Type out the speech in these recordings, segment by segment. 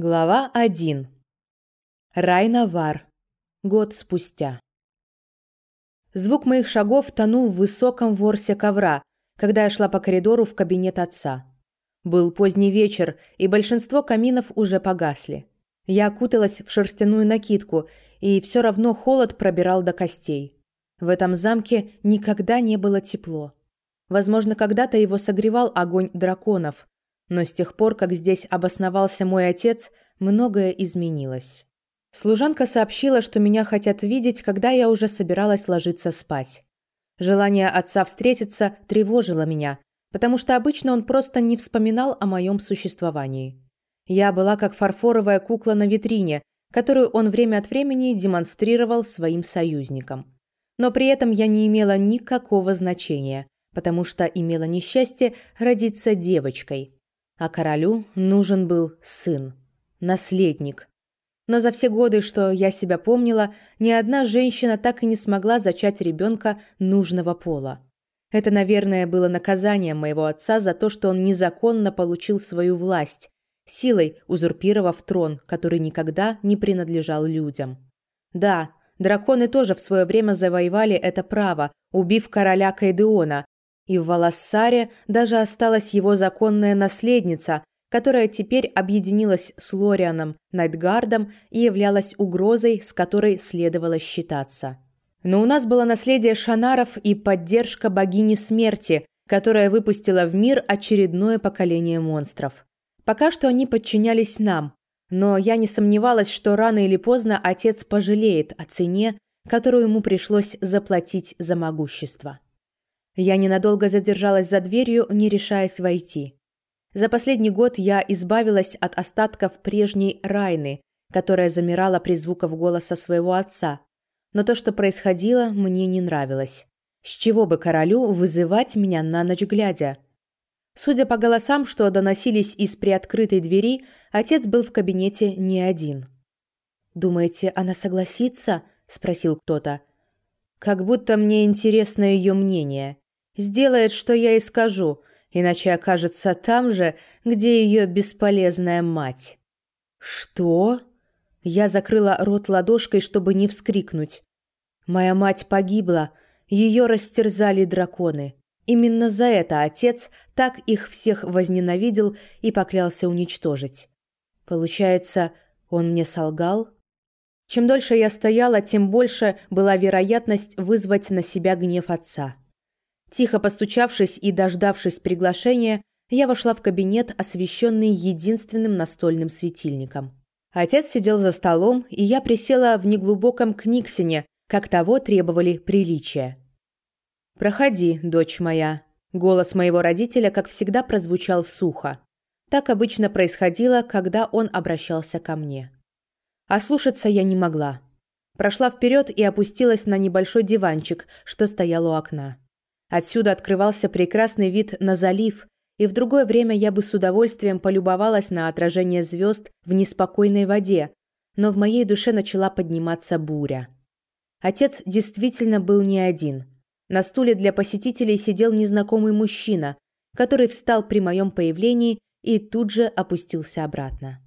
Глава 1. Райнавар. Год спустя. Звук моих шагов тонул в высоком ворсе ковра, когда я шла по коридору в кабинет отца. Был поздний вечер, и большинство каминов уже погасли. Я окуталась в шерстяную накидку, и все равно холод пробирал до костей. В этом замке никогда не было тепло. Возможно, когда-то его согревал огонь драконов, но с тех пор, как здесь обосновался мой отец, многое изменилось. Служанка сообщила, что меня хотят видеть, когда я уже собиралась ложиться спать. Желание отца встретиться тревожило меня, потому что обычно он просто не вспоминал о моем существовании. Я была как фарфоровая кукла на витрине, которую он время от времени демонстрировал своим союзникам. Но при этом я не имела никакого значения, потому что имела несчастье родиться девочкой – а королю нужен был сын, наследник. Но за все годы, что я себя помнила, ни одна женщина так и не смогла зачать ребенка нужного пола. Это, наверное, было наказанием моего отца за то, что он незаконно получил свою власть, силой узурпировав трон, который никогда не принадлежал людям. Да, драконы тоже в свое время завоевали это право, убив короля Кайдеона, и в Валассаре даже осталась его законная наследница, которая теперь объединилась с Лорианом Найтгардом и являлась угрозой, с которой следовало считаться. Но у нас было наследие Шанаров и поддержка богини смерти, которая выпустила в мир очередное поколение монстров. Пока что они подчинялись нам, но я не сомневалась, что рано или поздно отец пожалеет о цене, которую ему пришлось заплатить за могущество. Я ненадолго задержалась за дверью, не решаясь войти. За последний год я избавилась от остатков прежней Райны, которая замирала при звуках голоса своего отца. Но то, что происходило, мне не нравилось. С чего бы королю вызывать меня на ночь глядя? Судя по голосам, что доносились из приоткрытой двери, отец был в кабинете не один. «Думаете, она согласится?» – спросил кто-то. «Как будто мне интересно ее мнение. Сделает, что я и скажу, иначе окажется там же, где ее бесполезная мать. Что? Я закрыла рот ладошкой, чтобы не вскрикнуть. Моя мать погибла, ее растерзали драконы. Именно за это отец так их всех возненавидел и поклялся уничтожить. Получается, он мне солгал? Чем дольше я стояла, тем больше была вероятность вызвать на себя гнев отца. Тихо постучавшись и дождавшись приглашения, я вошла в кабинет, освещенный единственным настольным светильником. Отец сидел за столом, и я присела в неглубоком книгсине, как того требовали приличия. «Проходи, дочь моя». Голос моего родителя, как всегда, прозвучал сухо. Так обычно происходило, когда он обращался ко мне. А слушаться я не могла. Прошла вперед и опустилась на небольшой диванчик, что стоял у окна. Отсюда открывался прекрасный вид на залив, и в другое время я бы с удовольствием полюбовалась на отражение звезд в неспокойной воде, но в моей душе начала подниматься буря. Отец действительно был не один. На стуле для посетителей сидел незнакомый мужчина, который встал при моем появлении и тут же опустился обратно.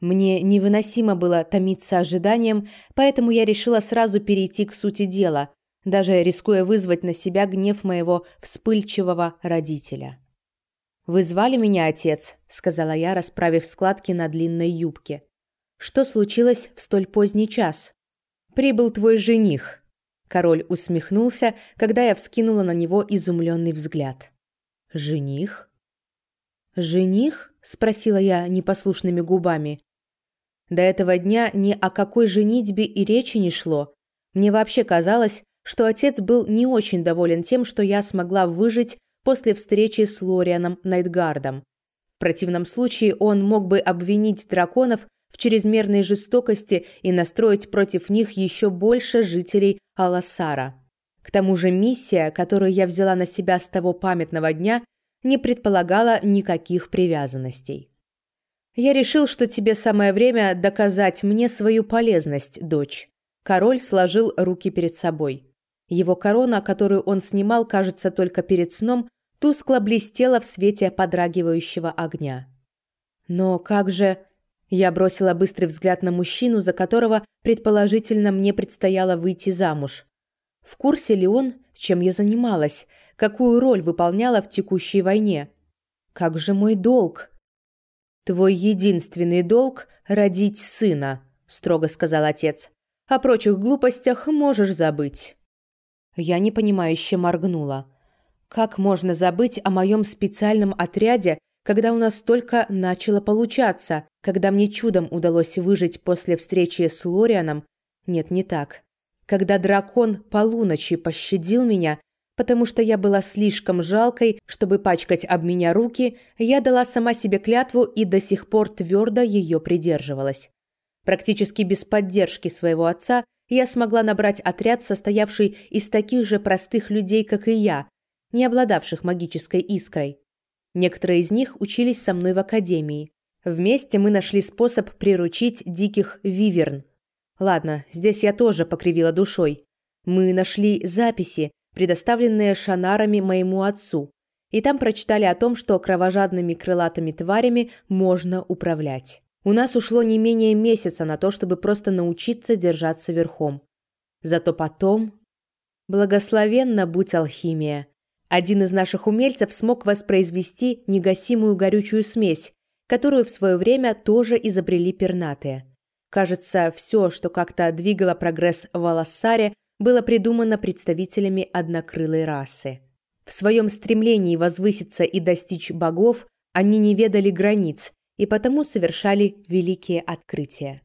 Мне невыносимо было томиться ожиданием, поэтому я решила сразу перейти к сути дела, даже рискуя вызвать на себя гнев моего вспыльчивого родителя. «Вы звали меня, отец», — сказала я, расправив складки на длинной юбке. «Что случилось в столь поздний час?» «Прибыл твой жених», — король усмехнулся, когда я вскинула на него изумленный взгляд. «Жених?» «Жених?» — спросила я непослушными губами. До этого дня ни о какой женитьбе и речи не шло. Мне вообще казалось, что отец был не очень доволен тем, что я смогла выжить после встречи с Лорианом Найтгардом. В противном случае он мог бы обвинить драконов в чрезмерной жестокости и настроить против них еще больше жителей Аласара. К тому же миссия, которую я взяла на себя с того памятного дня, не предполагала никаких привязанностей. Я решил, что тебе самое время доказать мне свою полезность, дочь. Король сложил руки перед собой. Его корона, которую он снимал, кажется, только перед сном, тускло блестела в свете подрагивающего огня. Но как же... Я бросила быстрый взгляд на мужчину, за которого, предположительно, мне предстояло выйти замуж. В курсе ли он, чем я занималась, какую роль выполняла в текущей войне? Как же мой долг? Твой единственный долг – родить сына, строго сказал отец. О прочих глупостях можешь забыть. Я непонимающе моргнула. Как можно забыть о моем специальном отряде, когда у нас только начало получаться, когда мне чудом удалось выжить после встречи с Лорианом? Нет, не так. Когда дракон полуночи пощадил меня, потому что я была слишком жалкой, чтобы пачкать об меня руки, я дала сама себе клятву и до сих пор твердо ее придерживалась. Практически без поддержки своего отца я смогла набрать отряд, состоявший из таких же простых людей, как и я, не обладавших магической искрой. Некоторые из них учились со мной в академии. Вместе мы нашли способ приручить диких виверн. Ладно, здесь я тоже покривила душой. Мы нашли записи, предоставленные шанарами моему отцу, и там прочитали о том, что кровожадными крылатыми тварями можно управлять. У нас ушло не менее месяца на то, чтобы просто научиться держаться верхом. Зато потом... Благословенна будь алхимия. Один из наших умельцев смог воспроизвести негасимую горючую смесь, которую в свое время тоже изобрели пернатые. Кажется, все, что как-то двигало прогресс в Алассаре, было придумано представителями однокрылой расы. В своем стремлении возвыситься и достичь богов они не ведали границ и потому совершали великие открытия.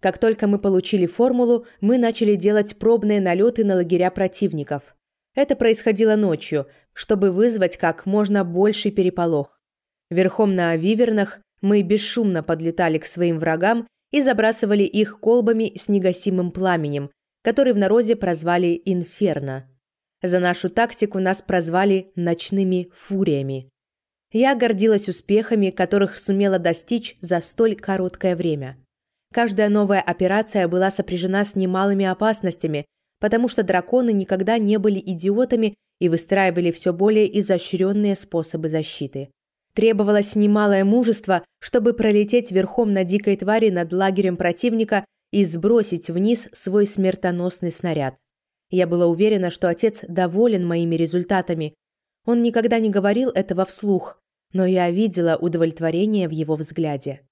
Как только мы получили формулу, мы начали делать пробные налеты на лагеря противников. Это происходило ночью, чтобы вызвать как можно больший переполох. Верхом на вивернах мы бесшумно подлетали к своим врагам и забрасывали их колбами с негасимым пламенем, который в народе прозвали «Инферно». За нашу тактику нас прозвали «ночными фуриями». Я гордилась успехами, которых сумела достичь за столь короткое время. Каждая новая операция была сопряжена с немалыми опасностями, потому что драконы никогда не были идиотами и выстраивали все более изощренные способы защиты. Требовалось немалое мужество, чтобы пролететь верхом на дикой твари над лагерем противника и сбросить вниз свой смертоносный снаряд. Я была уверена, что отец доволен моими результатами. Он никогда не говорил этого вслух, но я видела удовлетворение в его взгляде.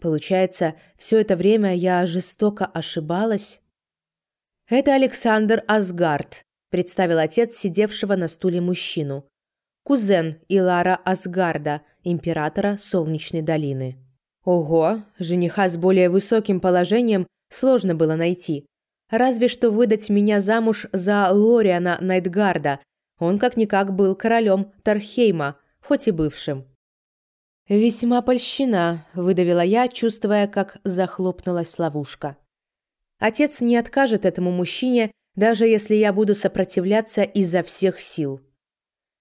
Получается, все это время я жестоко ошибалась? «Это Александр Асгард», – представил отец сидевшего на стуле мужчину. Кузен Илара Асгарда, императора Солнечной долины. Ого, жениха с более высоким положением сложно было найти. Разве что выдать меня замуж за Лориана Найтгарда. Он как-никак был королем Тархейма, хоть и бывшим. «Весьма польщена», – выдавила я, чувствуя, как захлопнулась ловушка. Отец не откажет этому мужчине, даже если я буду сопротивляться изо всех сил.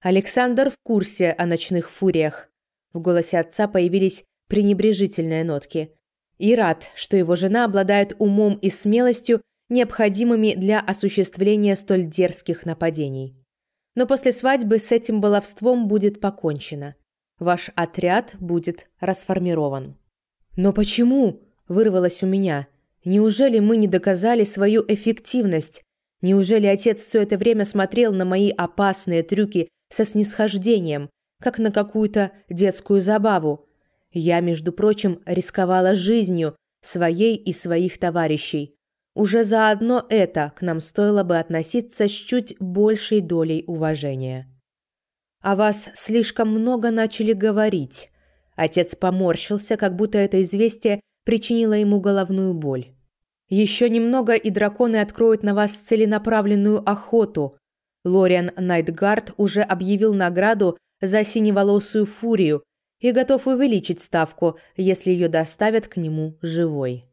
Александр в курсе о ночных фуриях. В голосе отца появились пренебрежительные нотки. И рад, что его жена обладает умом и смелостью, необходимыми для осуществления столь дерзких нападений. Но после свадьбы с этим баловством будет покончено. Ваш отряд будет расформирован. «Но почему?» – вырвалось у меня – Неужели мы не доказали свою эффективность? Неужели отец все это время смотрел на мои опасные трюки со снисхождением, как на какую-то детскую забаву? Я, между прочим, рисковала жизнью своей и своих товарищей. Уже заодно это к нам стоило бы относиться с чуть большей долей уважения. «О вас слишком много начали говорить». Отец поморщился, как будто это известие причинило ему головную боль. Еще немного, и драконы откроют на вас целенаправленную охоту. Лориан Найтгард уже объявил награду за синеволосую фурию и готов увеличить ставку, если ее доставят к нему живой.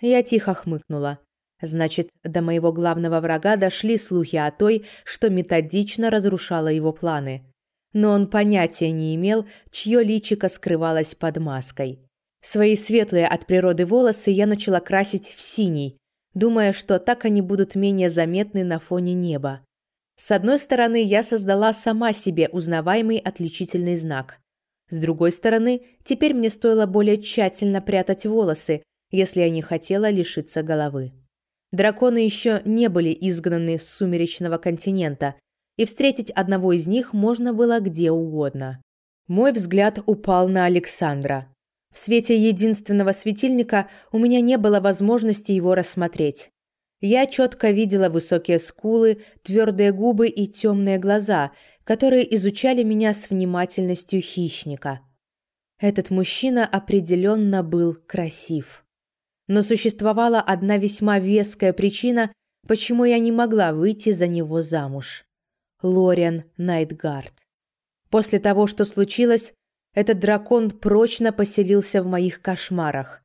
Я тихо хмыкнула. Значит, до моего главного врага дошли слухи о той, что методично разрушала его планы. Но он понятия не имел, чье личико скрывалось под маской. Свои светлые от природы волосы я начала красить в синий, думая, что так они будут менее заметны на фоне неба. С одной стороны, я создала сама себе узнаваемый отличительный знак. С другой стороны, теперь мне стоило более тщательно прятать волосы, если я не хотела лишиться головы. Драконы еще не были изгнаны с сумеречного континента, и встретить одного из них можно было где угодно. Мой взгляд упал на Александра. В свете единственного светильника у меня не было возможности его рассмотреть. Я четко видела высокие скулы, твердые губы и темные глаза, которые изучали меня с внимательностью хищника. Этот мужчина определенно был красив. Но существовала одна весьма веская причина, почему я не могла выйти за него замуж. Лориан Найтгард. После того, что случилось, этот дракон прочно поселился в моих кошмарах.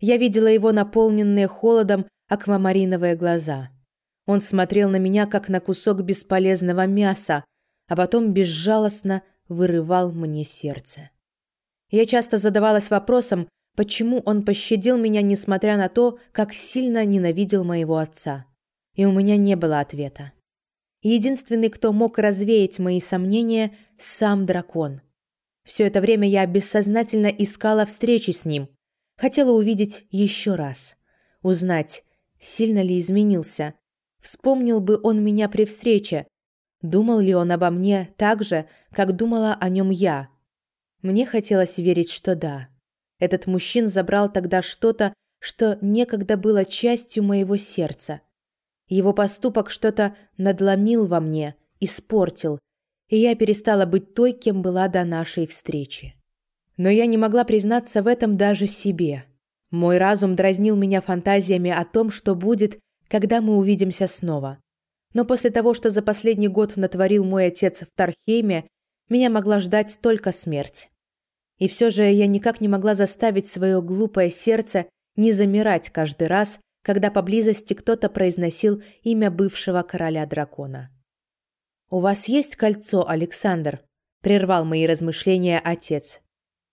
Я видела его наполненные холодом аквамариновые глаза. Он смотрел на меня, как на кусок бесполезного мяса, а потом безжалостно вырывал мне сердце. Я часто задавалась вопросом, почему он пощадил меня, несмотря на то, как сильно ненавидел моего отца. И у меня не было ответа. Единственный, кто мог развеять мои сомнения, сам дракон. Все это время я бессознательно искала встречи с ним, хотела увидеть еще раз, узнать, Сильно ли изменился? Вспомнил бы он меня при встрече? Думал ли он обо мне так же, как думала о нем я? Мне хотелось верить, что да. Этот мужчина забрал тогда что-то, что некогда было частью моего сердца. Его поступок что-то надломил во мне, испортил, и я перестала быть той, кем была до нашей встречи. Но я не могла признаться в этом даже себе. Мой разум дразнил меня фантазиями о том, что будет, когда мы увидимся снова. Но после того, что за последний год натворил мой отец в Тархейме, меня могла ждать только смерть. И все же я никак не могла заставить свое глупое сердце не замирать каждый раз, когда поблизости кто-то произносил имя бывшего короля дракона. «У вас есть кольцо, Александр?» – прервал мои размышления отец.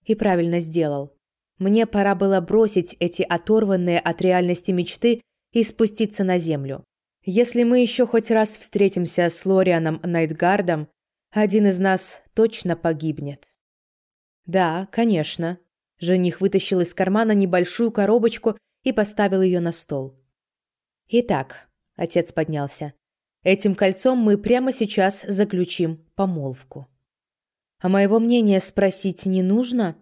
И правильно сделал. Мне пора было бросить эти оторванные от реальности мечты и спуститься на землю. Если мы еще хоть раз встретимся с Лорианом Найтгардом, один из нас точно погибнет. Да, конечно. Жених вытащил из кармана небольшую коробочку и поставил ее на стол. Итак, отец поднялся. Этим кольцом мы прямо сейчас заключим помолвку. А моего мнения спросить не нужно?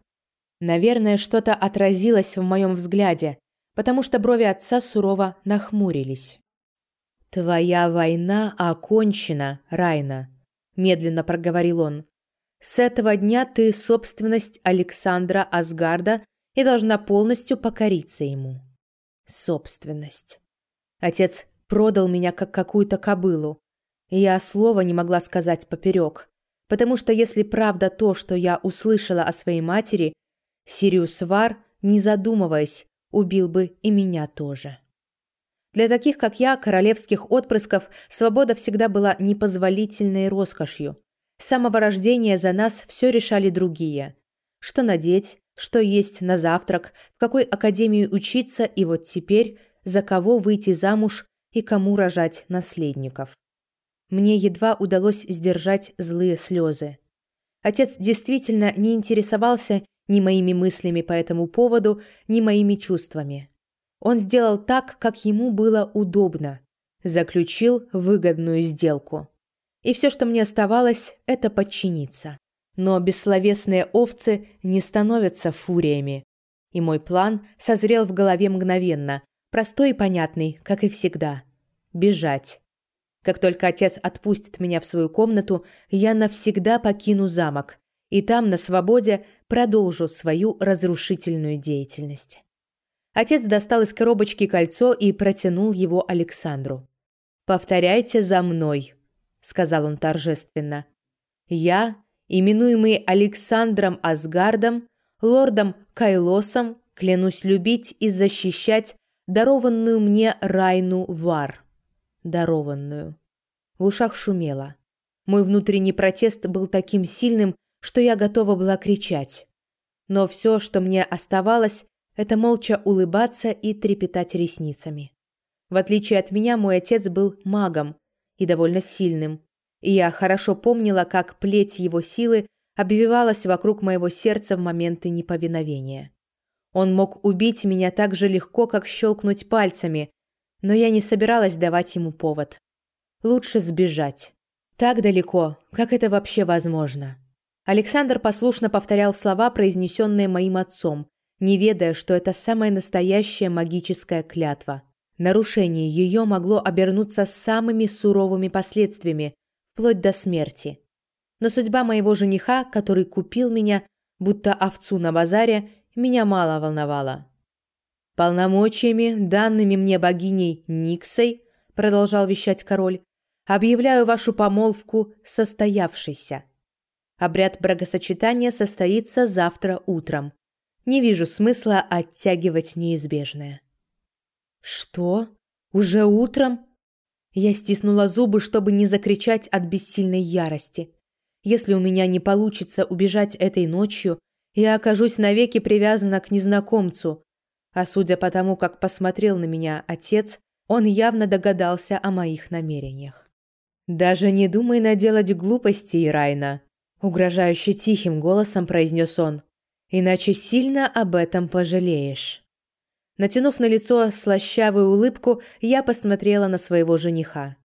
Наверное, что-то отразилось в моем взгляде, потому что брови отца сурово нахмурились. «Твоя война окончена, Райна», – медленно проговорил он. «С этого дня ты собственность Александра Асгарда и должна полностью покориться ему». Собственность. Отец продал меня как какую-то кобылу. И я слова не могла сказать поперек, потому что если правда то, что я услышала о своей матери, Сириус Вар, не задумываясь, убил бы и меня тоже. Для таких, как я, королевских отпрысков, свобода всегда была непозволительной роскошью. С самого рождения за нас все решали другие. Что надеть, что есть на завтрак, в какой академии учиться и вот теперь за кого выйти замуж и кому рожать наследников. Мне едва удалось сдержать злые слезы. Отец действительно не интересовался ни моими мыслями по этому поводу, ни моими чувствами. Он сделал так, как ему было удобно. Заключил выгодную сделку. И все, что мне оставалось, это подчиниться. Но бессловесные овцы не становятся фуриями. И мой план созрел в голове мгновенно, простой и понятный, как и всегда. Бежать. Как только отец отпустит меня в свою комнату, я навсегда покину замок, и там, на свободе, продолжу свою разрушительную деятельность. Отец достал из коробочки кольцо и протянул его Александру. «Повторяйте за мной», — сказал он торжественно. «Я, именуемый Александром Асгардом, лордом Кайлосом, клянусь любить и защищать дарованную мне Райну Вар. Дарованную». В ушах шумело. Мой внутренний протест был таким сильным, что я готова была кричать. Но все, что мне оставалось, это молча улыбаться и трепетать ресницами. В отличие от меня, мой отец был магом и довольно сильным. И я хорошо помнила, как плеть его силы обвивалась вокруг моего сердца в моменты неповиновения. Он мог убить меня так же легко, как щелкнуть пальцами, но я не собиралась давать ему повод. Лучше сбежать. Так далеко, как это вообще возможно. Александр послушно повторял слова, произнесенные моим отцом, не ведая, что это самая настоящая магическая клятва. Нарушение ее могло обернуться самыми суровыми последствиями, вплоть до смерти. Но судьба моего жениха, который купил меня, будто овцу на базаре, меня мало волновала. «Полномочиями, данными мне богиней Никсой», — продолжал вещать король, «объявляю вашу помолвку состоявшейся. Обряд бракосочетания состоится завтра утром. Не вижу смысла оттягивать неизбежное». «Что? Уже утром?» Я стиснула зубы, чтобы не закричать от бессильной ярости. Если у меня не получится убежать этой ночью, я окажусь навеки привязана к незнакомцу. А судя по тому, как посмотрел на меня отец, он явно догадался о моих намерениях. «Даже не думай наделать глупости, Ирайна», — угрожающе тихим голосом произнес он. «Иначе сильно об этом пожалеешь». Натянув на лицо слащавую улыбку, я посмотрела на своего жениха.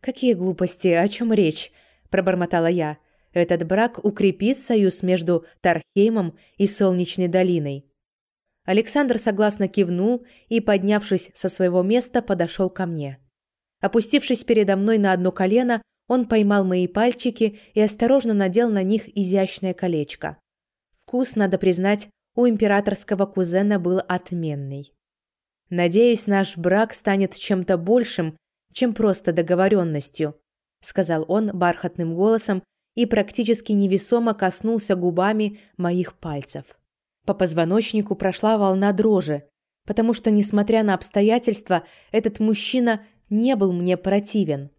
«Какие глупости? О чем речь?» – пробормотала я. «Этот брак укрепит союз между Тархеймом и Солнечной долиной». Александр согласно кивнул и, поднявшись со своего места, подошел ко мне. Опустившись передо мной на одно колено, он поймал мои пальчики и осторожно надел на них изящное колечко. Вкус, надо признать, у императорского кузена был отменный. «Надеюсь, наш брак станет чем-то большим, чем просто договоренностью», сказал он бархатным голосом и практически невесомо коснулся губами моих пальцев. По позвоночнику прошла волна дрожи, потому что, несмотря на обстоятельства, этот мужчина не был мне противен.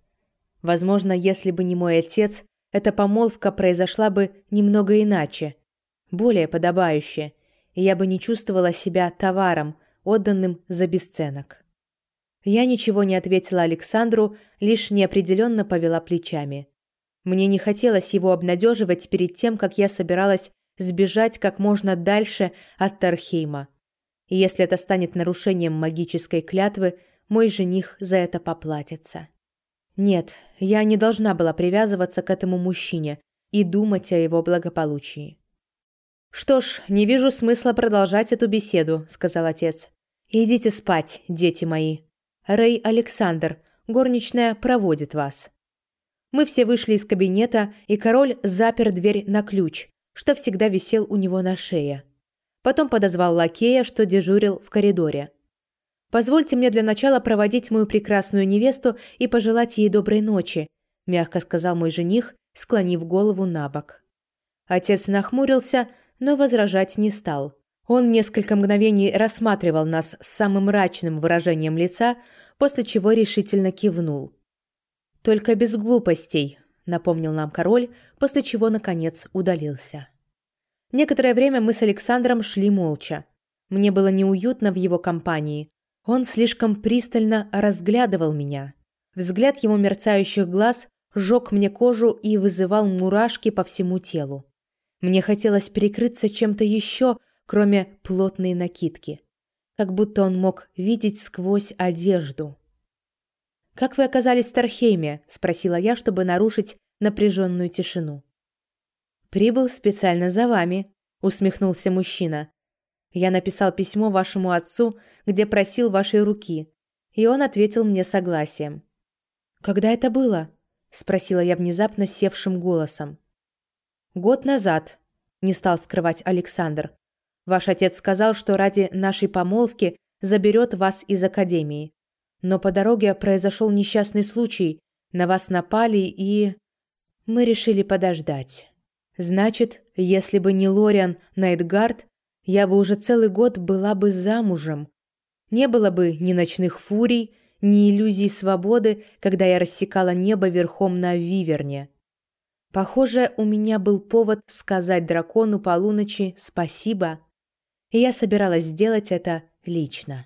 Возможно, если бы не мой отец, эта помолвка произошла бы немного иначе, более подобающе – и я бы не чувствовала себя товаром, отданным за бесценок. Я ничего не ответила Александру, лишь неопределенно повела плечами. Мне не хотелось его обнадеживать перед тем, как я собиралась сбежать как можно дальше от Тархейма. И если это станет нарушением магической клятвы, мой жених за это поплатится. Нет, я не должна была привязываться к этому мужчине и думать о его благополучии. «Что ж, не вижу смысла продолжать эту беседу», — сказал отец. «Идите спать, дети мои. Рэй Александр, горничная, проводит вас». Мы все вышли из кабинета, и король запер дверь на ключ, что всегда висел у него на шее. Потом подозвал лакея, что дежурил в коридоре. «Позвольте мне для начала проводить мою прекрасную невесту и пожелать ей доброй ночи», мягко сказал мой жених, склонив голову на бок. Отец нахмурился, но возражать не стал. Он несколько мгновений рассматривал нас с самым мрачным выражением лица, после чего решительно кивнул. «Только без глупостей», — напомнил нам король, после чего, наконец, удалился. Некоторое время мы с Александром шли молча. Мне было неуютно в его компании. Он слишком пристально разглядывал меня. Взгляд его мерцающих глаз жег мне кожу и вызывал мурашки по всему телу. Мне хотелось прикрыться чем-то еще, кроме плотной накидки. Как будто он мог видеть сквозь одежду. «Как вы оказались в Тархейме?» – спросила я, чтобы нарушить напряженную тишину. «Прибыл специально за вами», – усмехнулся мужчина. «Я написал письмо вашему отцу, где просил вашей руки, и он ответил мне согласием». «Когда это было?» – спросила я внезапно севшим голосом. «Год назад», – не стал скрывать Александр. «Ваш отец сказал, что ради нашей помолвки заберет вас из академии. Но по дороге произошел несчастный случай, на вас напали и... Мы решили подождать. Значит, если бы не Лориан Найтгард, я бы уже целый год была бы замужем. Не было бы ни ночных фурий, ни иллюзий свободы, когда я рассекала небо верхом на виверне. Похоже, у меня был повод сказать дракону полуночи спасибо, и я собиралась сделать это лично.